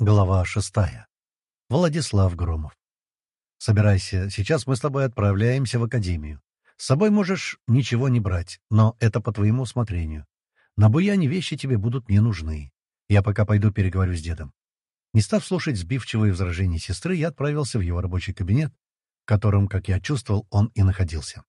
Глава шестая. Владислав Громов. «Собирайся, сейчас мы с тобой отправляемся в академию. С собой можешь ничего не брать, но это по твоему усмотрению. На буяне вещи тебе будут не нужны. Я пока пойду переговорю с дедом». Не став слушать сбивчивые возражения сестры, я отправился в его рабочий кабинет, в котором, как я чувствовал, он и находился.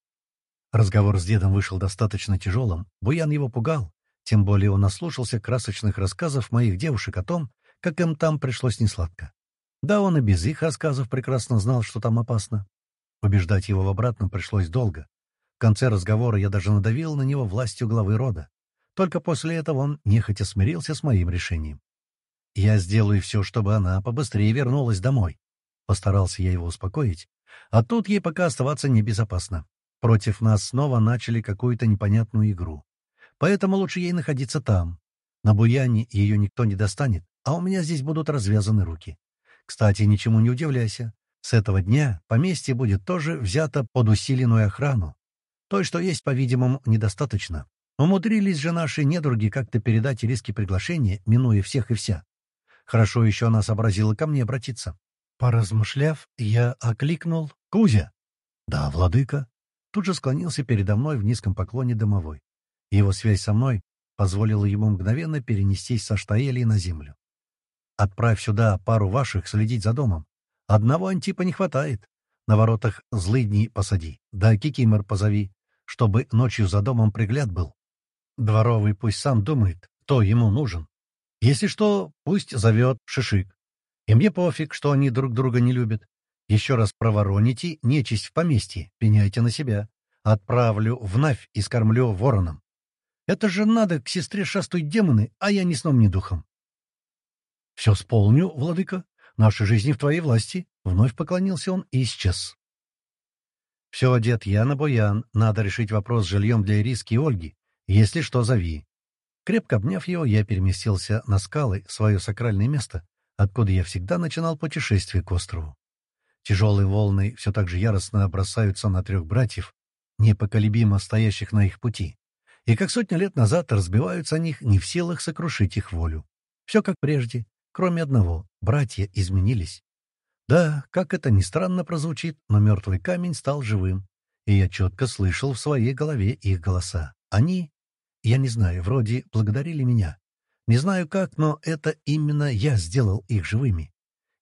Разговор с дедом вышел достаточно тяжелым, Буян его пугал, тем более он наслушался красочных рассказов моих девушек о том, как им там пришлось несладко. Да, он и без их рассказов прекрасно знал, что там опасно. Убеждать его в обратном пришлось долго. В конце разговора я даже надавил на него властью главы рода. Только после этого он нехотя смирился с моим решением. «Я сделаю все, чтобы она побыстрее вернулась домой», — постарался я его успокоить. «А тут ей пока оставаться небезопасно. Против нас снова начали какую-то непонятную игру. Поэтому лучше ей находиться там. На Буяне ее никто не достанет, а у меня здесь будут развязаны руки. Кстати, ничему не удивляйся. С этого дня поместье будет тоже взято под усиленную охрану. Той, что есть, по-видимому, недостаточно. Умудрились же наши недруги как-то передать риски приглашения, минуя всех и вся. Хорошо еще она сообразила ко мне обратиться. Поразмышляв, я окликнул «Кузя!» «Да, владыка!» Тут же склонился передо мной в низком поклоне домовой. Его связь со мной позволила ему мгновенно перенестись со Штаэли на землю. Отправь сюда пару ваших следить за домом. Одного антипа не хватает. На воротах злыдней посади. Да кикимор позови, чтобы ночью за домом пригляд был. Дворовый пусть сам думает, кто ему нужен. Если что, пусть зовет Шишик. И мне пофиг, что они друг друга не любят. Еще раз провороните нечисть в поместье, пеняйте на себя. Отправлю в Навь и скормлю вороном. Это же надо к сестре шастуть демоны, а я ни сном, ни духом. «Все сполню, владыка. Наши жизни в твоей власти». Вновь поклонился он и исчез. «Все, я на Боян. Надо решить вопрос с жильем для Ириски и Ольги. Если что, зови». Крепко обняв его, я переместился на скалы, свое сакральное место, откуда я всегда начинал путешествие к острову. Тяжелые волны все так же яростно бросаются на трех братьев, непоколебимо стоящих на их пути, и как сотни лет назад разбиваются о них, не в силах сокрушить их волю. Все как прежде, Кроме одного — братья изменились. Да, как это ни странно прозвучит, но мертвый камень стал живым, и я четко слышал в своей голове их голоса. Они, я не знаю, вроде благодарили меня. Не знаю как, но это именно я сделал их живыми.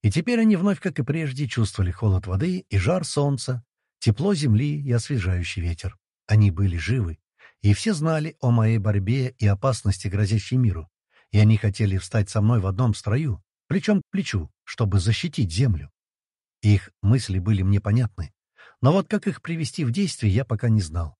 И теперь они вновь, как и прежде, чувствовали холод воды и жар солнца, тепло земли и освежающий ветер. Они были живы, и все знали о моей борьбе и опасности, грозящей миру и они хотели встать со мной в одном строю, плечом к плечу, чтобы защитить землю. Их мысли были мне понятны, но вот как их привести в действие, я пока не знал.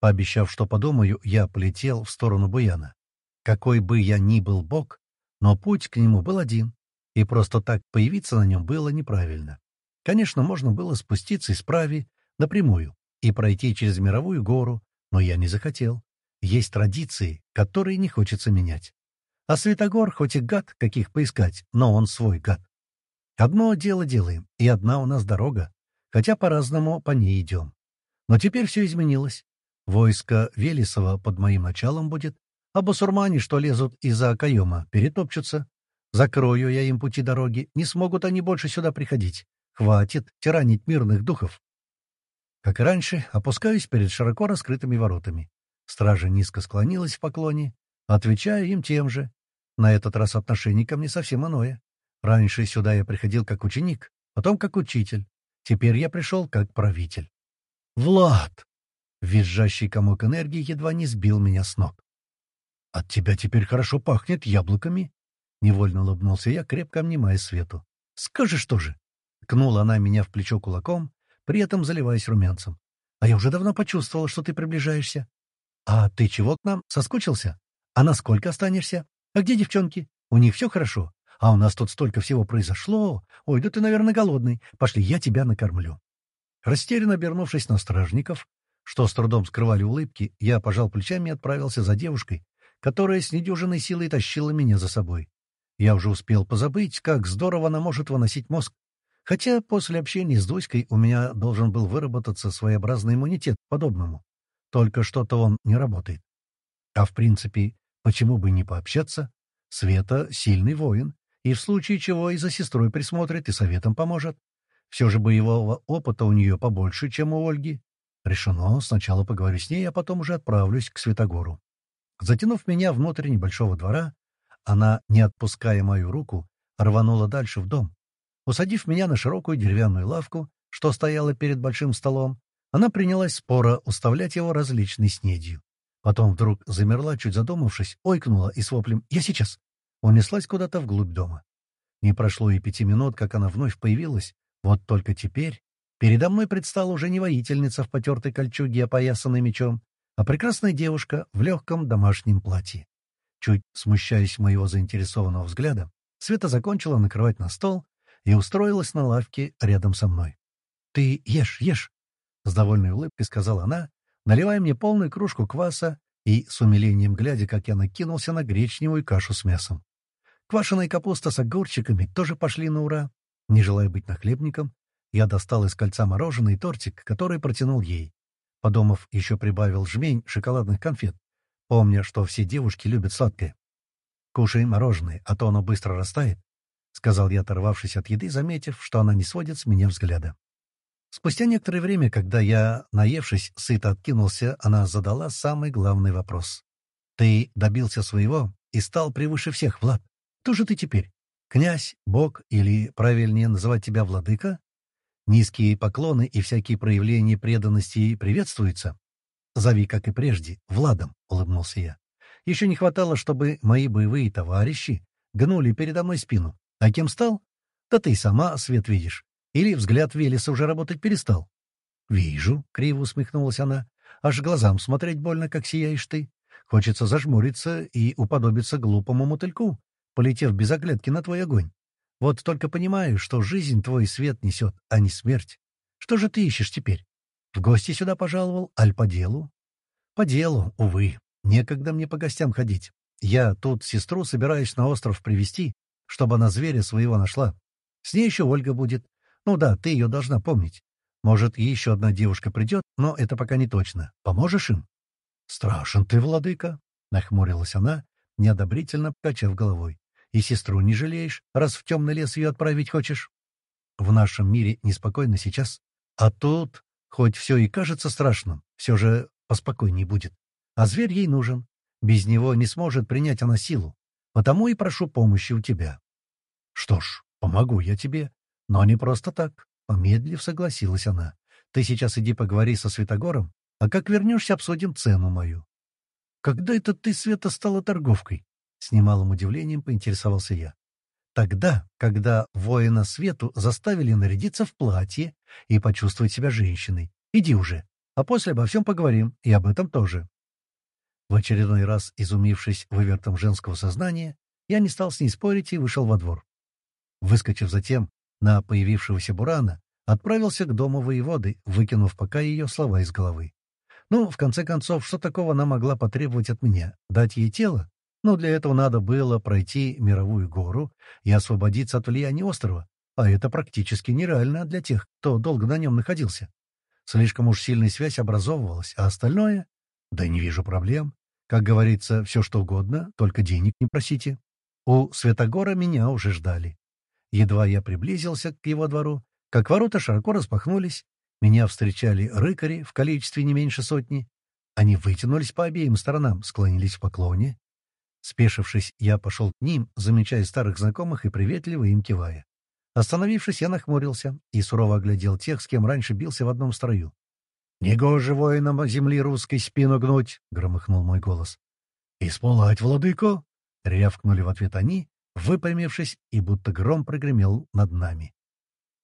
Пообещав, что подумаю, я полетел в сторону Буяна. Какой бы я ни был бог, но путь к нему был один, и просто так появиться на нем было неправильно. Конечно, можно было спуститься из прави напрямую и пройти через мировую гору, но я не захотел. Есть традиции, которые не хочется менять. А Святогор хоть и гад, каких поискать, но он свой гад. Одно дело делаем, и одна у нас дорога, хотя по-разному по ней идем. Но теперь все изменилось. Войско Велесова под моим началом будет, а басурмане, что лезут из-за окоема, перетопчутся. Закрою я им пути дороги, не смогут они больше сюда приходить. Хватит тиранить мирных духов. Как и раньше, опускаюсь перед широко раскрытыми воротами. Стража низко склонилась в поклоне, отвечаю им тем же, на этот раз отношение ко мне совсем иное. Раньше сюда я приходил как ученик, потом как учитель. Теперь я пришел как правитель. «Влад!» Визжащий комок энергии едва не сбил меня с ног. «От тебя теперь хорошо пахнет яблоками!» Невольно улыбнулся я, крепко обнимая Свету. «Скажи, что же?» Кнула она меня в плечо кулаком, при этом заливаясь румянцем. «А я уже давно почувствовала, что ты приближаешься. А ты чего к нам? Соскучился? А насколько останешься?» А где девчонки? У них все хорошо? А у нас тут столько всего произошло. Ой, да ты, наверное, голодный. Пошли, я тебя накормлю». Растерянно обернувшись на стражников, что с трудом скрывали улыбки, я пожал плечами и отправился за девушкой, которая с недюжиной силой тащила меня за собой. Я уже успел позабыть, как здорово она может выносить мозг. Хотя после общения с Дуськой у меня должен был выработаться своеобразный иммунитет подобному. Только что-то он не работает. А в принципе, Почему бы не пообщаться? Света — сильный воин, и в случае чего и за сестрой присмотрит, и советом поможет. Все же боевого опыта у нее побольше, чем у Ольги. Решено, сначала поговорю с ней, а потом уже отправлюсь к Святогору. Затянув меня внутрь небольшого двора, она, не отпуская мою руку, рванула дальше в дом. Усадив меня на широкую деревянную лавку, что стояла перед большим столом, она принялась споро уставлять его различной снедью. Потом вдруг замерла, чуть задумавшись, ойкнула и с воплем «Я сейчас!» унеслась куда-то вглубь дома. Не прошло и пяти минут, как она вновь появилась, вот только теперь передо мной предстала уже не воительница в потертой кольчуге, опоясанной мечом, а прекрасная девушка в легком домашнем платье. Чуть смущаясь моего заинтересованного взгляда, Света закончила накрывать на стол и устроилась на лавке рядом со мной. «Ты ешь, ешь!» — с довольной улыбкой сказала она, наливая мне полную кружку кваса и с умилением глядя, как я накинулся на гречневую кашу с мясом. Квашеная капуста с огурчиками тоже пошли на ура. Не желая быть нахлебником, я достал из кольца мороженый тортик, который протянул ей. Подумав, еще прибавил жмень шоколадных конфет, помня, что все девушки любят сладкое. «Кушай мороженое, а то оно быстро растает», — сказал я, оторвавшись от еды, заметив, что она не сводит с меня взгляда. Спустя некоторое время, когда я, наевшись, сыто откинулся, она задала самый главный вопрос. «Ты добился своего и стал превыше всех, Влад. Кто же ты теперь? Князь, бог или, правильнее называть тебя владыка? Низкие поклоны и всякие проявления преданности приветствуются. Зови, как и прежде, Владом, — улыбнулся я. Еще не хватало, чтобы мои боевые товарищи гнули передо мной спину. А кем стал? Да ты сама свет видишь. Или взгляд Велеса уже работать перестал? «Вижу», — криво усмехнулась она. «Аж глазам смотреть больно, как сияешь ты. Хочется зажмуриться и уподобиться глупому мотыльку, полетев без оглядки на твой огонь. Вот только понимаю, что жизнь твой свет несет, а не смерть. Что же ты ищешь теперь? В гости сюда пожаловал, аль по делу?» «По делу, увы. Некогда мне по гостям ходить. Я тут сестру собираюсь на остров привести, чтобы она зверя своего нашла. С ней еще Ольга будет. Ну да, ты ее должна помнить. Может, еще одна девушка придет, но это пока не точно. Поможешь им? — Страшен ты, владыка! — нахмурилась она, неодобрительно покачав головой. — И сестру не жалеешь, раз в темный лес ее отправить хочешь? В нашем мире неспокойно сейчас. А тут, хоть все и кажется страшным, все же поспокойней будет. А зверь ей нужен. Без него не сможет принять она силу. Потому и прошу помощи у тебя. — Что ж, помогу я тебе, но не просто так. Помедлив, согласилась она. Ты сейчас иди поговори со Светогором, а как вернешься, обсудим цену мою. Когда это ты, Света, стала торговкой? С немалым удивлением поинтересовался я. Тогда, когда воина Свету заставили нарядиться в платье и почувствовать себя женщиной. Иди уже, а после обо всем поговорим, и об этом тоже. В очередной раз, изумившись вывертом женского сознания, я не стал с ней спорить и вышел во двор. Выскочив затем на появившегося Бурана, отправился к дому воеводы, выкинув пока ее слова из головы. Ну, в конце концов, что такого она могла потребовать от меня? Дать ей тело? Но для этого надо было пройти мировую гору и освободиться от влияния острова, а это практически нереально для тех, кто долго на нем находился. Слишком уж сильная связь образовывалась, а остальное... Да не вижу проблем. Как говорится, все что угодно, только денег не просите. У Светогора меня уже ждали. Едва я приблизился к его двору, как ворота широко распахнулись. Меня встречали рыкари в количестве не меньше сотни. Они вытянулись по обеим сторонам, склонились в поклоне. Спешившись, я пошел к ним, замечая старых знакомых и приветливо им кивая. Остановившись, я нахмурился и сурово оглядел тех, с кем раньше бился в одном строю. «Негоже воинам земли русской спину гнуть!» — громыхнул мой голос. «Исполать, владыко!» — рявкнули в ответ они, выпрямившись, и будто гром прогремел над нами.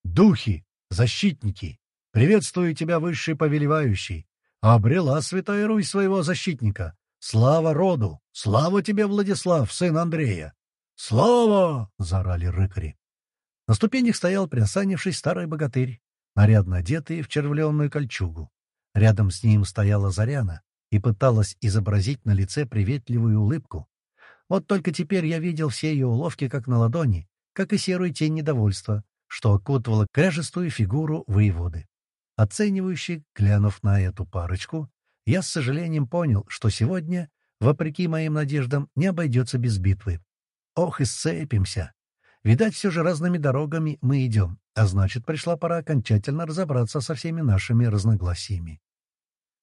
«Духи! Защитники! Приветствую тебя, высший повелевающий! Обрела святая Русь своего защитника! Слава роду! Слава тебе, Владислав, сын Андрея!» «Слава!» — заорали рыкари. На ступенях стоял, приосанившись, старый богатырь, нарядно одетый в червленную кольчугу. Рядом с ним стояла Заряна и пыталась изобразить на лице приветливую улыбку, вот только теперь я видел все ее уловки как на ладони, как и серую тень недовольства, что окутывала кряжестую фигуру воеводы. Оценивающий, глянув на эту парочку, я с сожалением понял, что сегодня, вопреки моим надеждам, не обойдется без битвы. Ох, и сцепимся! Видать, все же разными дорогами мы идем, а значит, пришла пора окончательно разобраться со всеми нашими разногласиями.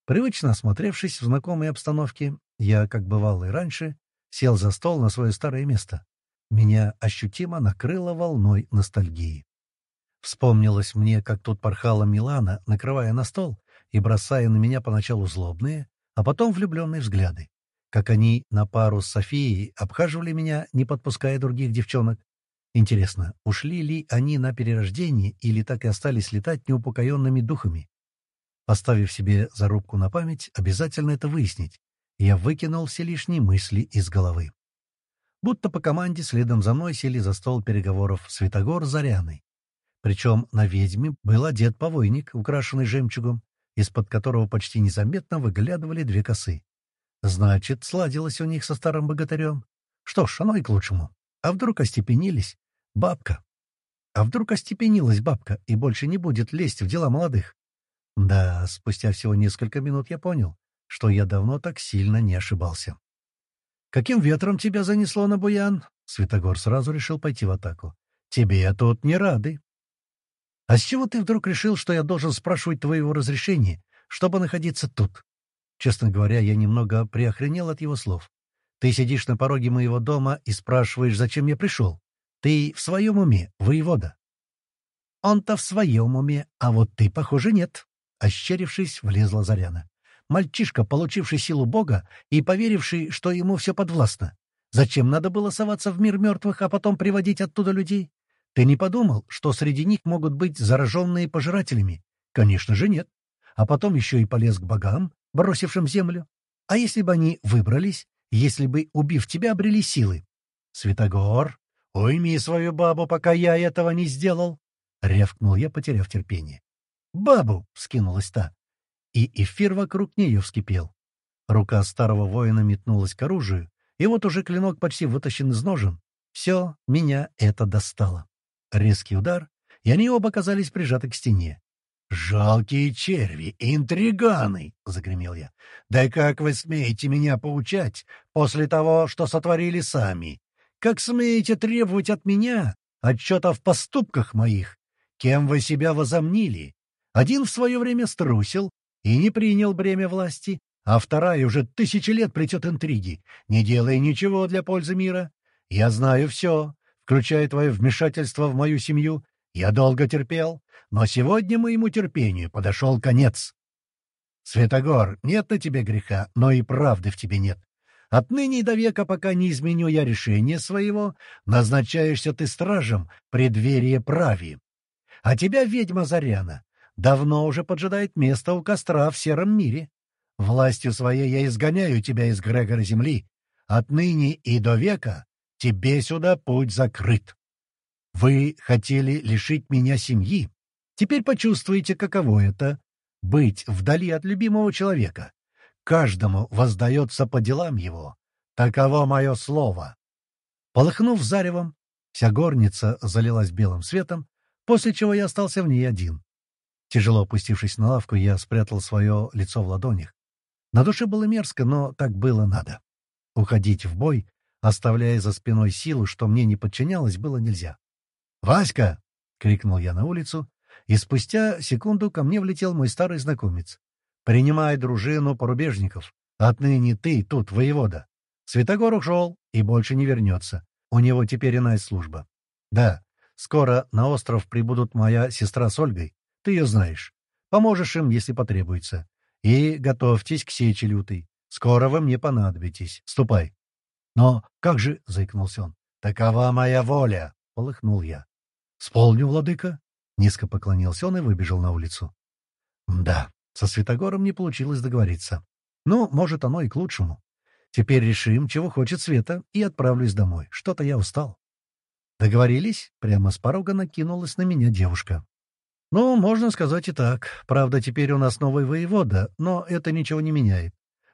Привычно осмотревшись в знакомой обстановке, я, как бывал и раньше, сел за стол на свое старое место. Меня ощутимо накрыло волной ностальгии. Вспомнилось мне, как тут порхала Милана, накрывая на стол и бросая на меня поначалу злобные, а потом влюбленные взгляды. Как они на пару с Софией обхаживали меня, не подпуская других девчонок, Интересно, ушли ли они на перерождение или так и остались летать неупокоенными духами? Поставив себе зарубку на память, обязательно это выяснить. Я выкинул все лишние мысли из головы. Будто по команде следом за мной сели за стол переговоров Святогор с Заряной. Причем на ведьме был одет повойник, украшенный жемчугом, из-под которого почти незаметно выглядывали две косы. Значит, сладилось у них со старым богатырем. Что ж, оно и к лучшему. А вдруг остепенились? Бабка. А вдруг остепенилась бабка и больше не будет лезть в дела молодых? Да, спустя всего несколько минут я понял, что я давно так сильно не ошибался. «Каким ветром тебя занесло на буян?» Святогор сразу решил пойти в атаку. «Тебе тут не рады». «А с чего ты вдруг решил, что я должен спрашивать твоего разрешения, чтобы находиться тут?» Честно говоря, я немного приохренел от его слов. «Ты сидишь на пороге моего дома и спрашиваешь, зачем я пришел. Ты в своем уме, воевода?» «Он-то в своем уме, а вот ты, похоже, нет», — ощерившись, влезла Заряна. «Мальчишка, получивший силу Бога и поверивший, что ему все подвластно. Зачем надо было соваться в мир мертвых, а потом приводить оттуда людей? Ты не подумал, что среди них могут быть зараженные пожирателями? Конечно же нет. А потом еще и полез к богам, бросившим землю. А если бы они выбрались, если бы, убив тебя, обрели силы? Святогор, «Уйми свою бабу, пока я этого не сделал!» — рявкнул я, потеряв терпение. «Бабу!» — вскинулась та. И эфир вокруг нее вскипел. Рука старого воина метнулась к оружию, и вот уже клинок почти вытащен из ножен. Все, меня это достало. Резкий удар, и они оба оказались прижаты к стене. «Жалкие черви, интриганы!» — загремел я. «Да как вы смеете меня поучать после того, что сотворили сами? Как смеете требовать от меня отчета в поступках моих? Кем вы себя возомнили? Один в свое время струсил и не принял бремя власти, а вторая уже тысячи лет плетет интриги, не делая ничего для пользы мира. Я знаю все, включая твое вмешательство в мою семью. Я долго терпел, но сегодня моему терпению подошел конец. Светогор, нет на тебе греха, но и правды в тебе нет. Отныне и до века, пока не изменю я решение своего, назначаешься ты стражем преддверие прави. А тебя, ведьма Заряна, давно уже поджидает место у костра в сером мире. Властью своей я изгоняю тебя из Грегора земли. Отныне и до века тебе сюда путь закрыт. Вы хотели лишить меня семьи. Теперь почувствуйте, каково это — быть вдали от любимого человека, каждому воздается по делам его. Таково мое слово. Полыхнув заревом, вся горница залилась белым светом, после чего я остался в ней один. Тяжело опустившись на лавку, я спрятал свое лицо в ладонях. На душе было мерзко, но так было надо. Уходить в бой, оставляя за спиной силу, что мне не подчинялось, было нельзя. «Васька!» — крикнул я на улицу, и спустя секунду ко мне влетел мой старый знакомец. Принимай дружину порубежников. Отныне ты тут воевода. Святогор ушел и больше не вернется. У него теперь иная служба. Да, скоро на остров прибудут моя сестра с Ольгой. Ты ее знаешь. Поможешь им, если потребуется. И готовьтесь к сече лютой. Скоро вы мне понадобитесь. Ступай. Но как же, — заикнулся он, — такова моя воля, — полыхнул я. — Сполню, владыка. Низко поклонился он и выбежал на улицу. Да, со Светогором не получилось договориться. Ну, может, оно и к лучшему. Теперь решим, чего хочет Света, и отправлюсь домой. Что-то я устал. Договорились? Прямо с порога накинулась на меня девушка. Ну, можно сказать и так. Правда, теперь у нас новый воевода, но это ничего не меняет.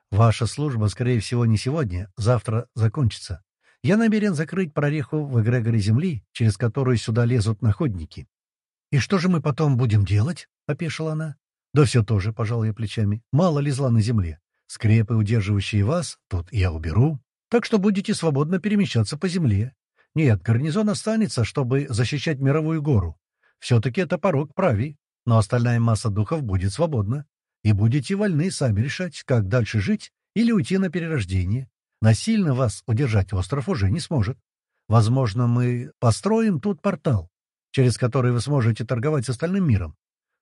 Ваша служба, скорее всего, не сегодня, завтра закончится. Я намерен закрыть прореху в эгрегоре Земли, через которую сюда лезут находники. — И что же мы потом будем делать? — опешила она. Да все тоже, пожал я плечами. Мало ли зла на земле. Скрепы, удерживающие вас, тут я уберу. Так что будете свободно перемещаться по земле. Нет, гарнизон останется, чтобы защищать мировую гору. Все-таки это порог прави, но остальная масса духов будет свободна. И будете вольны сами решать, как дальше жить или уйти на перерождение. Насильно вас удержать остров уже не сможет. Возможно, мы построим тут портал, через который вы сможете торговать с остальным миром.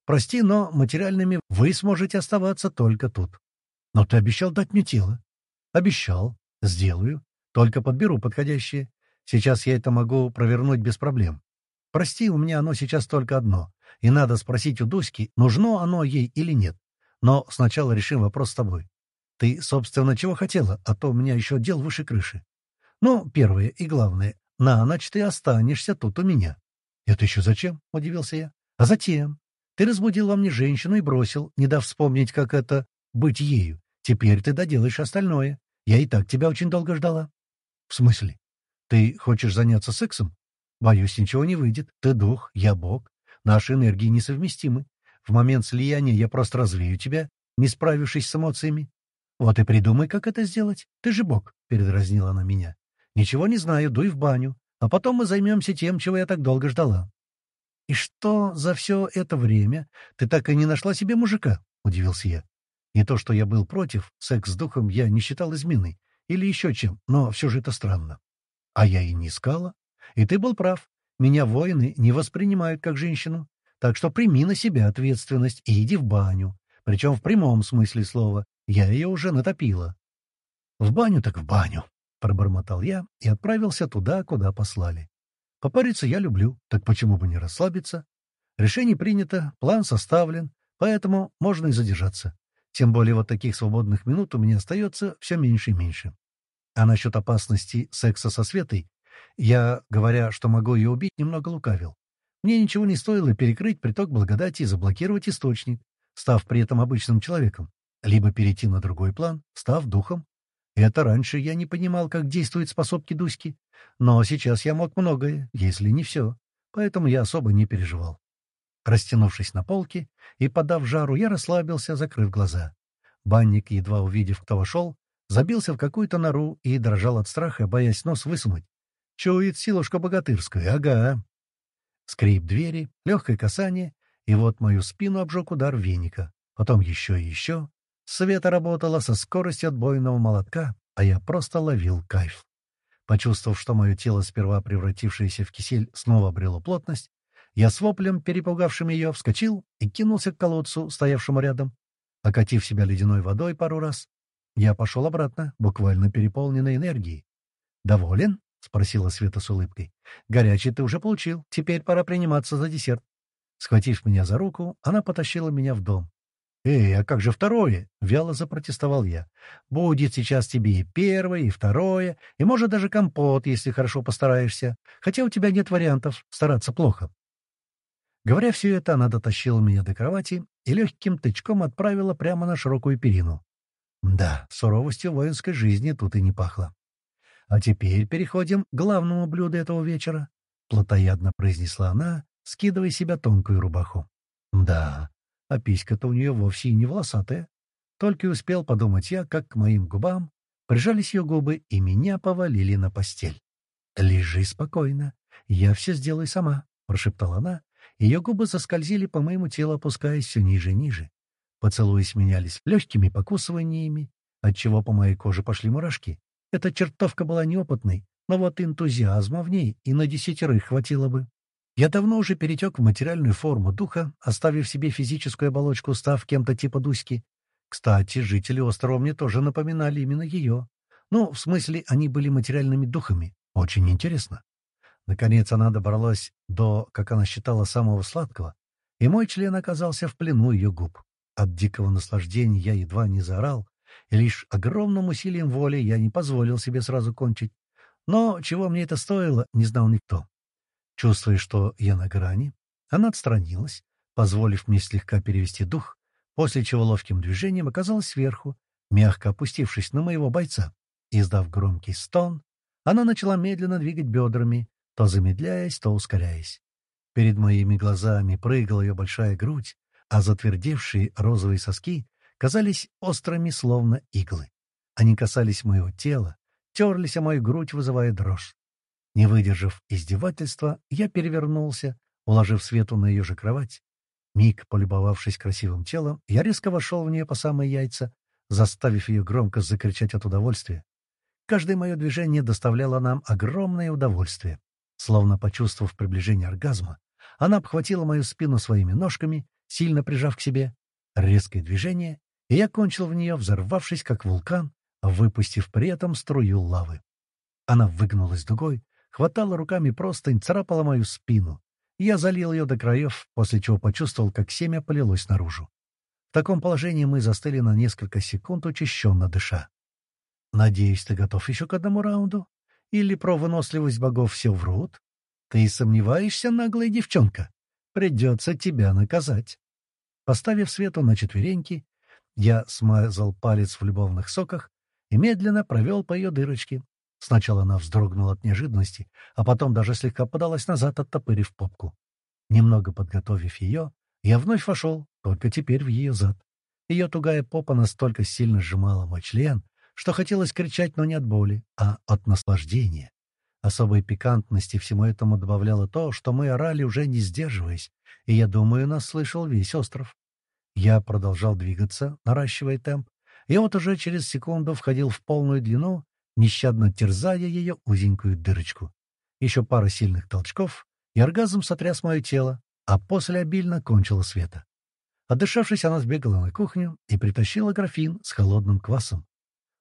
Прости, но материальными вы сможете оставаться только тут. Но ты обещал дать мне тело. Обещал. Сделаю. Только подберу подходящее. Сейчас я это могу провернуть без проблем. Прости, у меня оно сейчас только одно, и надо спросить у Дуськи, нужно оно ей или нет. Но сначала решим вопрос с тобой. Ты, собственно, чего хотела, а то у меня еще дел выше крыши. Ну, первое и главное, на ночь ты останешься тут у меня. Это еще зачем? — удивился я. А затем. Ты разбудил во мне женщину и бросил, не дав вспомнить, как это быть ею. Теперь ты доделаешь остальное. Я и так тебя очень долго ждала. В смысле? Ты хочешь заняться сексом? Боюсь, ничего не выйдет. Ты дух, я бог. Наши энергии несовместимы. В момент слияния я просто развею тебя, не справившись с эмоциями. Вот и придумай, как это сделать. Ты же бог, — передразнила она меня. Ничего не знаю, дуй в баню, а потом мы займемся тем, чего я так долго ждала. — И что за все это время ты так и не нашла себе мужика? — удивился я. Не то, что я был против, секс с духом я не считал изменой или еще чем, но все же это странно. А я и не искала. И ты был прав. Меня воины не воспринимают как женщину. Так что прими на себя ответственность и иди в баню. Причем в прямом смысле слова. Я ее уже натопила. «В баню так в баню», — пробормотал я и отправился туда, куда послали. Попариться я люблю, так почему бы не расслабиться? Решение принято, план составлен, поэтому можно и задержаться. Тем более вот таких свободных минут у меня остается все меньше и меньше. А насчет опасности секса со Светой я, говоря, что могу ее убить, немного лукавил. Мне ничего не стоило перекрыть приток благодати и заблокировать источник, став при этом обычным человеком, либо перейти на другой план, став духом. Это раньше я не понимал, как действуют способки Дуськи, но сейчас я мог многое, если не все, поэтому я особо не переживал. Растянувшись на полке и подав жару, я расслабился, закрыв глаза. Банник, едва увидев, кто вошел, забился в какую-то нору и дрожал от страха, боясь нос высунуть. Чует силушка богатырская, ага. Скрип двери, легкое касание, и вот мою спину обжег удар веника. Потом еще и еще. Света работала со скоростью отбойного молотка, а я просто ловил кайф. Почувствовав, что мое тело, сперва превратившееся в кисель, снова обрело плотность, я с воплем, перепугавшим ее, вскочил и кинулся к колодцу, стоявшему рядом. Окатив себя ледяной водой пару раз, я пошел обратно, буквально переполненной энергией. «Доволен?» — спросила Света с улыбкой. «Горячий ты уже получил. Теперь пора приниматься за десерт». Схватив меня за руку, она потащила меня в дом. «Эй, а как же второе?» — вяло запротестовал я. «Будет сейчас тебе и первое, и второе, и, может, даже компот, если хорошо постараешься. Хотя у тебя нет вариантов, стараться плохо». Говоря все это, она дотащила меня до кровати и легким тычком отправила прямо на широкую перину. Да, суровостью воинской жизни тут и не пахло. А теперь переходим к главному блюду этого вечера, — плотоядно произнесла она, скидывая себя тонкую рубаху. Да, а писька-то у нее вовсе и не волосатая. Только и успел подумать я, как к моим губам прижались ее губы и меня повалили на постель. «Лежи спокойно, я все сделаю сама», — прошептала она. Ее губы заскользили по моему телу, опускаясь все ниже и ниже. Поцелуи сменялись легкими покусываниями, отчего по моей коже пошли мурашки. Эта чертовка была неопытной, но вот энтузиазма в ней и на десятерых хватило бы. Я давно уже перетек в материальную форму духа, оставив себе физическую оболочку, став кем-то типа Дуськи. Кстати, жители острова мне тоже напоминали именно ее. Ну, в смысле, они были материальными духами. Очень интересно. Наконец она добралась до, как она считала, самого сладкого, и мой член оказался в плену ее губ. От дикого наслаждения я едва не заорал, и лишь огромным усилием воли я не позволил себе сразу кончить. Но чего мне это стоило, не знал никто. Чувствуя, что я на грани, она отстранилась, позволив мне слегка перевести дух, после чего ловким движением оказалась сверху, мягко опустившись на моего бойца. Издав громкий стон, она начала медленно двигать бедрами, то замедляясь, то ускоряясь. Перед моими глазами прыгала ее большая грудь, а затвердевшие розовые соски казались острыми, словно иглы. Они касались моего тела, терлись о мою грудь, вызывая дрожь. Не выдержав издевательства, я перевернулся, уложив Свету на ее же кровать. Миг, полюбовавшись красивым телом, я резко вошел в нее по самые яйца, заставив ее громко закричать от удовольствия. Каждое мое движение доставляло нам огромное удовольствие. Словно почувствовав приближение оргазма, она обхватила мою спину своими ножками, сильно прижав к себе. Резкое движение, и я кончил в нее, взорвавшись, как вулкан, выпустив при этом струю лавы. Она выгнулась дугой, хватала руками простынь, царапала мою спину. Я залил ее до краев, после чего почувствовал, как семя полилось наружу. В таком положении мы застыли на несколько секунд, учащенно дыша. «Надеюсь, ты готов еще к одному раунду? Или про выносливость богов все врут? Ты сомневаешься, наглая девчонка? Придется тебя наказать». Поставив Свету на четвереньки, я смазал палец в любовных соках и медленно провел по ее дырочке. Сначала она вздрогнула от неожиданности, а потом даже слегка подалась назад, оттопырив попку. Немного подготовив ее, я вновь вошел, только теперь в ее зад. Ее тугая попа настолько сильно сжимала мой член, что хотелось кричать, но не от боли, а от наслаждения. Особой пикантности всему этому добавляло то, что мы орали, уже не сдерживаясь, и, я думаю, нас слышал весь остров. Я продолжал двигаться, наращивая темп, и вот уже через секунду входил в полную длину, нещадно терзая ее узенькую дырочку. Еще пара сильных толчков, и оргазм сотряс мое тело, а после обильно кончила света. Отдышавшись, она сбегала на кухню и притащила графин с холодным квасом.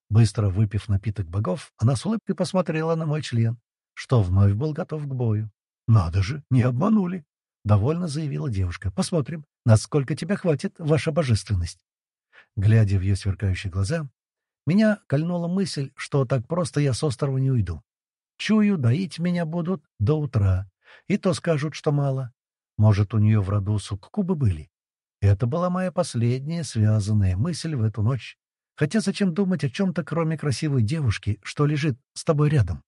Быстро выпив напиток богов, она с улыбкой посмотрела на мой член, что вновь был готов к бою. «Надо же, не обманули!» — довольно заявила девушка. «Посмотрим, насколько тебя хватит ваша божественность». Глядя в ее сверкающие глаза, меня кольнула мысль, что так просто я с острова не уйду. Чую, доить меня будут до утра, и то скажут, что мало. Может, у нее в роду суккубы были? Это была моя последняя связанная мысль в эту ночь. Хотя зачем думать о чем-то, кроме красивой девушки, что лежит с тобой рядом?